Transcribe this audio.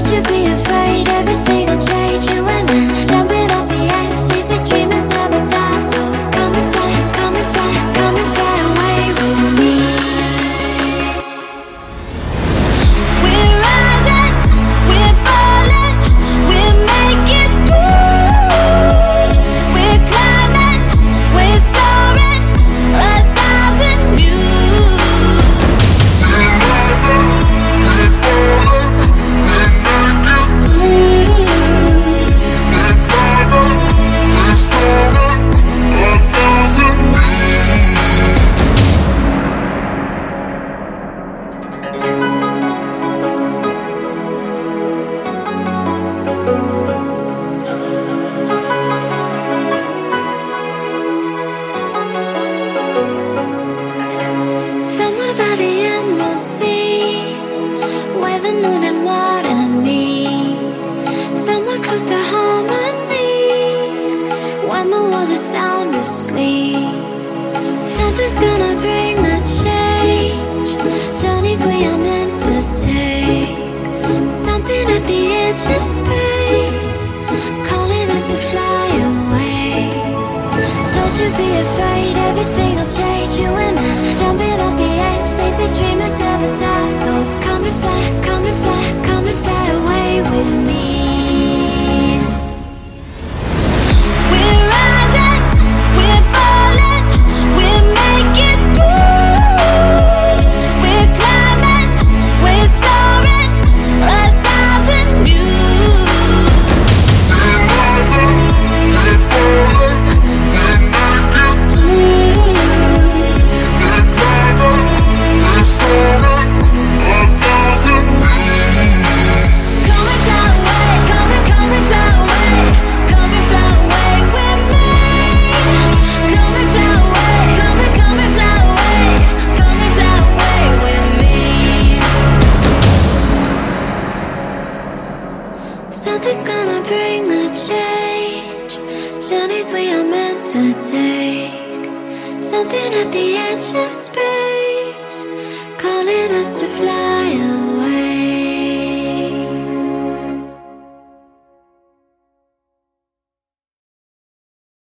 Don't you be afraid, everything will change you and I. the moon and water me somewhere closer harmony when the world is sound asleep. Something's gonna bring the change. Nothing's gonna bring the change. Journeys we are meant to take. Something at the edge of space, calling us to fly away.